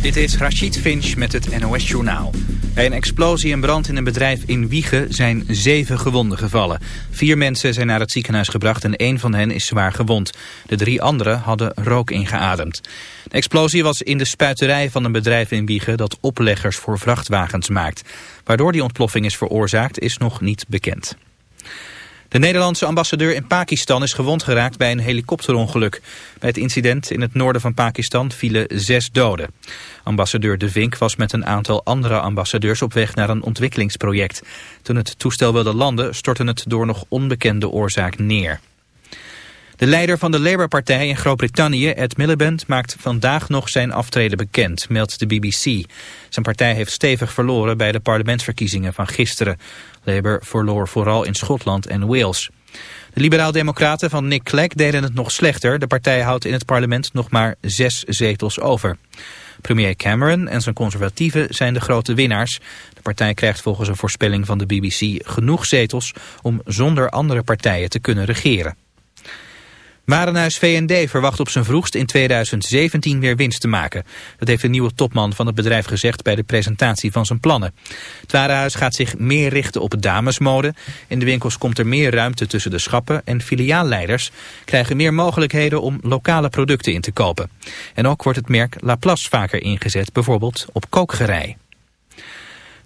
Dit is Rachid Finch met het NOS Journaal. Bij een explosie en brand in een bedrijf in Wiegen zijn zeven gewonden gevallen. Vier mensen zijn naar het ziekenhuis gebracht en één van hen is zwaar gewond. De drie anderen hadden rook ingeademd. De explosie was in de spuiterij van een bedrijf in Wiegen dat opleggers voor vrachtwagens maakt. Waardoor die ontploffing is veroorzaakt is nog niet bekend. De Nederlandse ambassadeur in Pakistan is gewond geraakt bij een helikopterongeluk. Bij het incident in het noorden van Pakistan vielen zes doden. Ambassadeur De Vink was met een aantal andere ambassadeurs op weg naar een ontwikkelingsproject. Toen het toestel wilde landen stortte het door nog onbekende oorzaak neer. De leider van de Labour-partij in Groot-Brittannië, Ed Miliband, maakt vandaag nog zijn aftreden bekend, meldt de BBC. Zijn partij heeft stevig verloren bij de parlementsverkiezingen van gisteren. Labour verloor vooral in Schotland en Wales. De liberaal-democraten van Nick Clegg deden het nog slechter. De partij houdt in het parlement nog maar zes zetels over. Premier Cameron en zijn conservatieven zijn de grote winnaars. De partij krijgt volgens een voorspelling van de BBC genoeg zetels om zonder andere partijen te kunnen regeren. Warenhuis V&D verwacht op zijn vroegst in 2017 weer winst te maken. Dat heeft de nieuwe topman van het bedrijf gezegd bij de presentatie van zijn plannen. Het warenhuis gaat zich meer richten op damesmode. In de winkels komt er meer ruimte tussen de schappen en filiaalleiders krijgen meer mogelijkheden om lokale producten in te kopen. En ook wordt het merk Laplace vaker ingezet, bijvoorbeeld op kookgerei.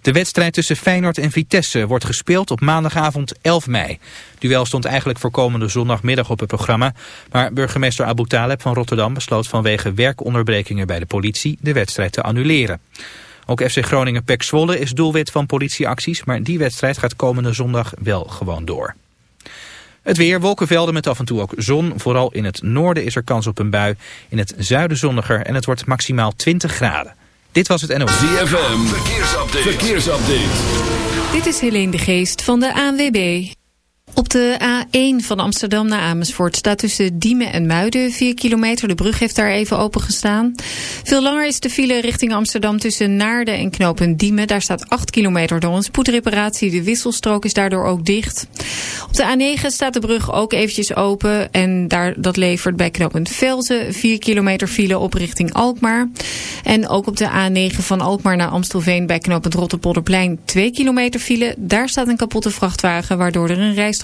De wedstrijd tussen Feyenoord en Vitesse wordt gespeeld op maandagavond 11 mei. Duel stond eigenlijk voor komende zondagmiddag op het programma. Maar burgemeester Abu Taleb van Rotterdam besloot vanwege werkonderbrekingen bij de politie de wedstrijd te annuleren. Ook FC Groningen Pek Zwolle is doelwit van politieacties, maar die wedstrijd gaat komende zondag wel gewoon door. Het weer, wolkenvelden met af en toe ook zon. Vooral in het noorden is er kans op een bui. In het zuiden zonniger en het wordt maximaal 20 graden. Dit was het NOS. ZFM, verkeersupdate. verkeersupdate. Dit is Helene de Geest van de ANWB. Op de A1 van Amsterdam naar Amersfoort staat tussen Diemen en Muiden 4 kilometer. De brug heeft daar even open gestaan. Veel langer is de file richting Amsterdam tussen Naarden en knooppunt Diemen. Daar staat 8 kilometer door een spoedreparatie. De wisselstrook is daardoor ook dicht. Op de A9 staat de brug ook eventjes open. En daar, dat levert bij knooppunt Velzen 4 kilometer file op richting Alkmaar. En ook op de A9 van Alkmaar naar Amstelveen bij knooppunt Rotterpolderplein 2 kilometer file. Daar staat een kapotte vrachtwagen waardoor er een rijstrook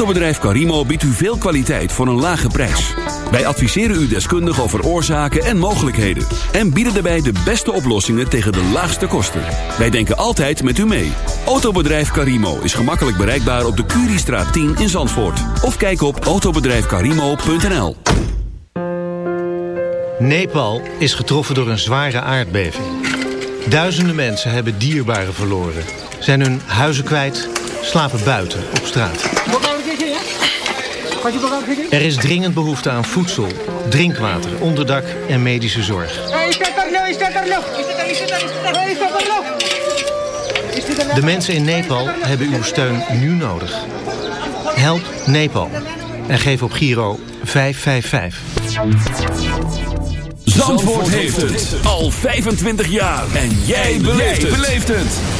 Autobedrijf Carimo biedt u veel kwaliteit voor een lage prijs. Wij adviseren u deskundig over oorzaken en mogelijkheden. En bieden daarbij de beste oplossingen tegen de laagste kosten. Wij denken altijd met u mee. Autobedrijf Carimo is gemakkelijk bereikbaar op de Curiestraat 10 in Zandvoort. Of kijk op autobedrijfcarimo.nl Nepal is getroffen door een zware aardbeving. Duizenden mensen hebben dierbaren verloren. Zijn hun huizen kwijt, slapen buiten op straat. Er is dringend behoefte aan voedsel, drinkwater, onderdak en medische zorg. De mensen in Nepal hebben uw steun nu nodig. Help Nepal en geef op Giro 555. Zandvoort heeft het al 25 jaar. En jij beleeft het.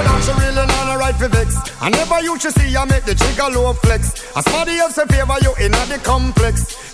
Say that she really not a right for vex. I never used to see I make the trigger low flex. As somebody else in favor you in the complex.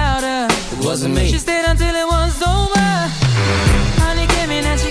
louder. It wasn't me. She stayed until it was over. Honey came in and she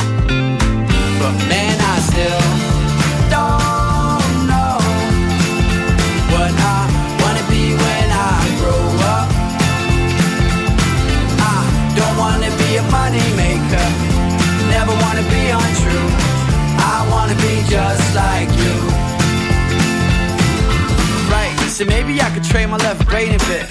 so maybe I could trade my left brain a bit.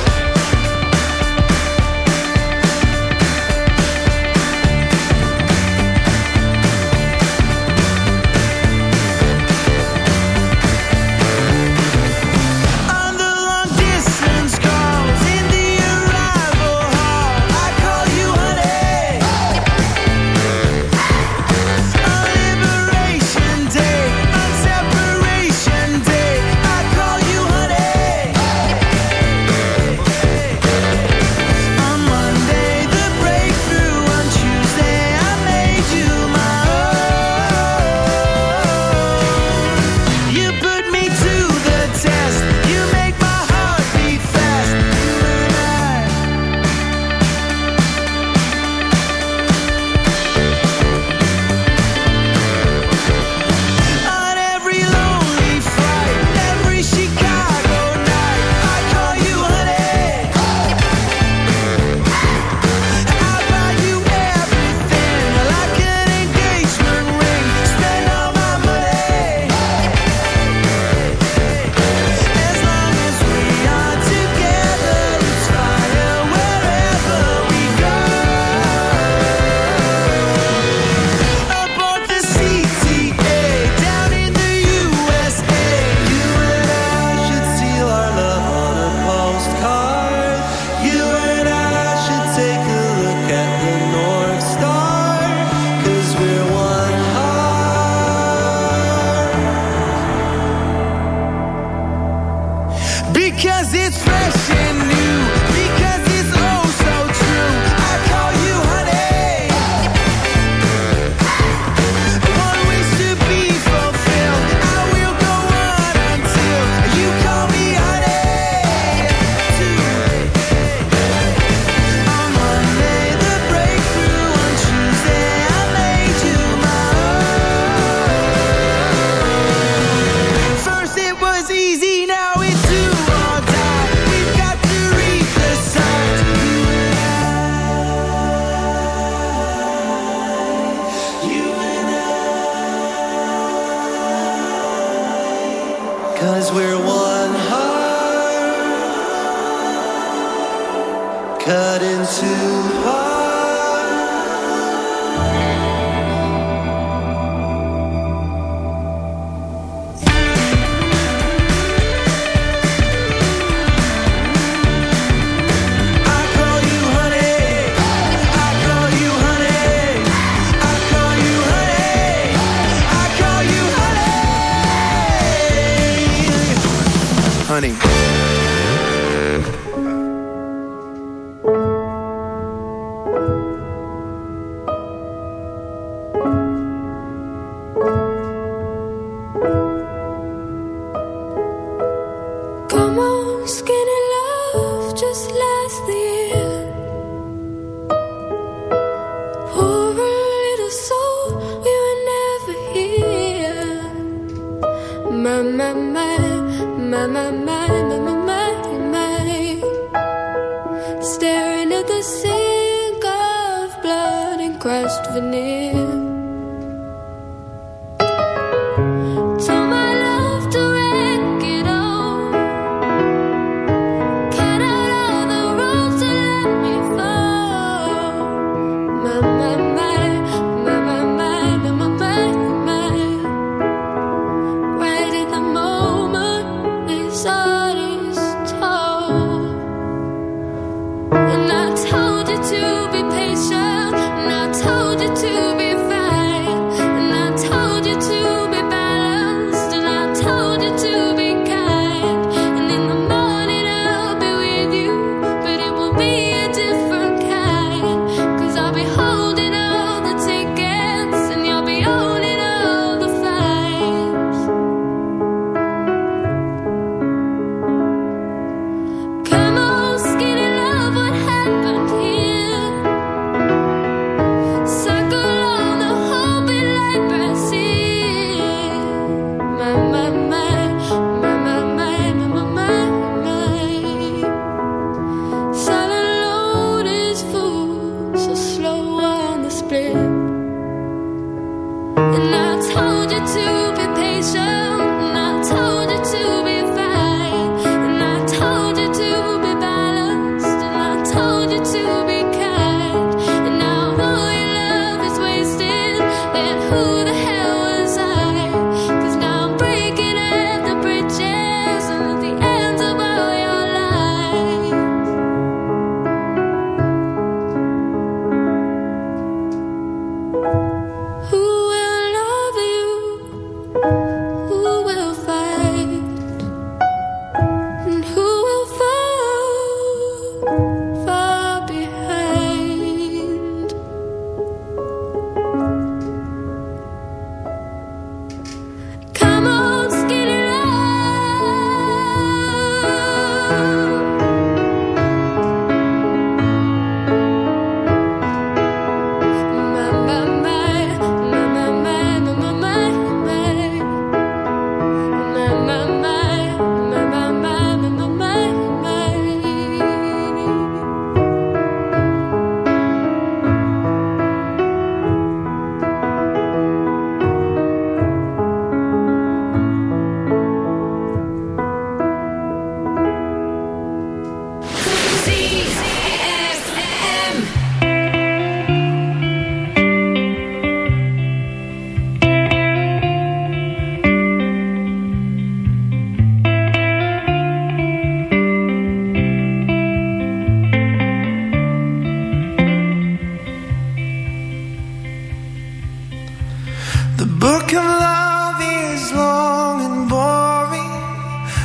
money.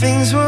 things we're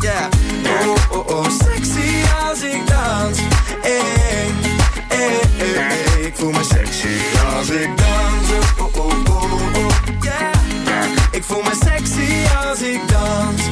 Yeah. Oh, oh, oh. Sexy als ik dans. Hey, hey, hey, hey. Ik voel me sexy als ik dans. Oh, oh, oh, oh. Yeah. Ik voel me sexy als ik dans.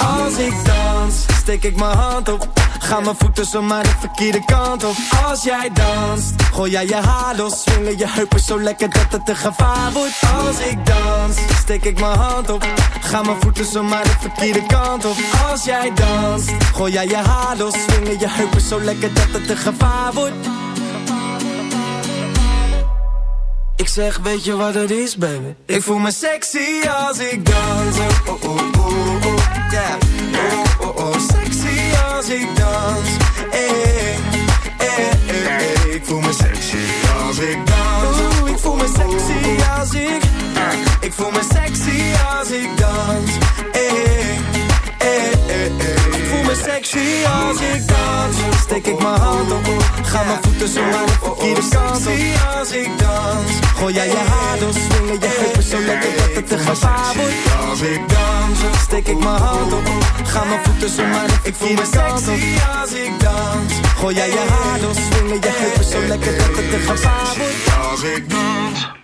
Als ik dans, steek ik mijn hand op. Ga mijn voeten zomaar de verkeerde kant op. Als jij danst, gooi jij je haar los. Swingen je heupen zo lekker dat het een gevaar wordt. Als ik dans, steek ik mijn hand op. Ga mijn voeten zomaar de verkeerde kant op. Als jij danst, gooi jij je haar los. Swingen je heupen zo lekker dat het een gevaar wordt. Ik zeg, weet je wat het is, baby? Ik voel me sexy als ik dans. Oh, oh, oh, oh, yeah. Oh, oh, oh, sexy als ik dans. Hey, hey, hey, hey. Ik voel me sexy als ik dans. Oeh, ik voel me sexy als ik. Ik voel me sexy als ik dans. Hey, hey, hey, hey. Ik voel me sexy als ik dans. Steek ik mijn hand op. Ga mijn voeten zo maar de verkeerde kant op. als ik dans. Gooi jij je haar door, swingen je heupen zo lekker dat het een gevaar wordt. Als ik dans, steek ik mijn hand op. Ga mijn voeten zo maar de verkeerde kant op. als ik dans. Gooi jij je haar door, swingen je heupen zo lekker dat het een gevaar wordt. Als ik dans.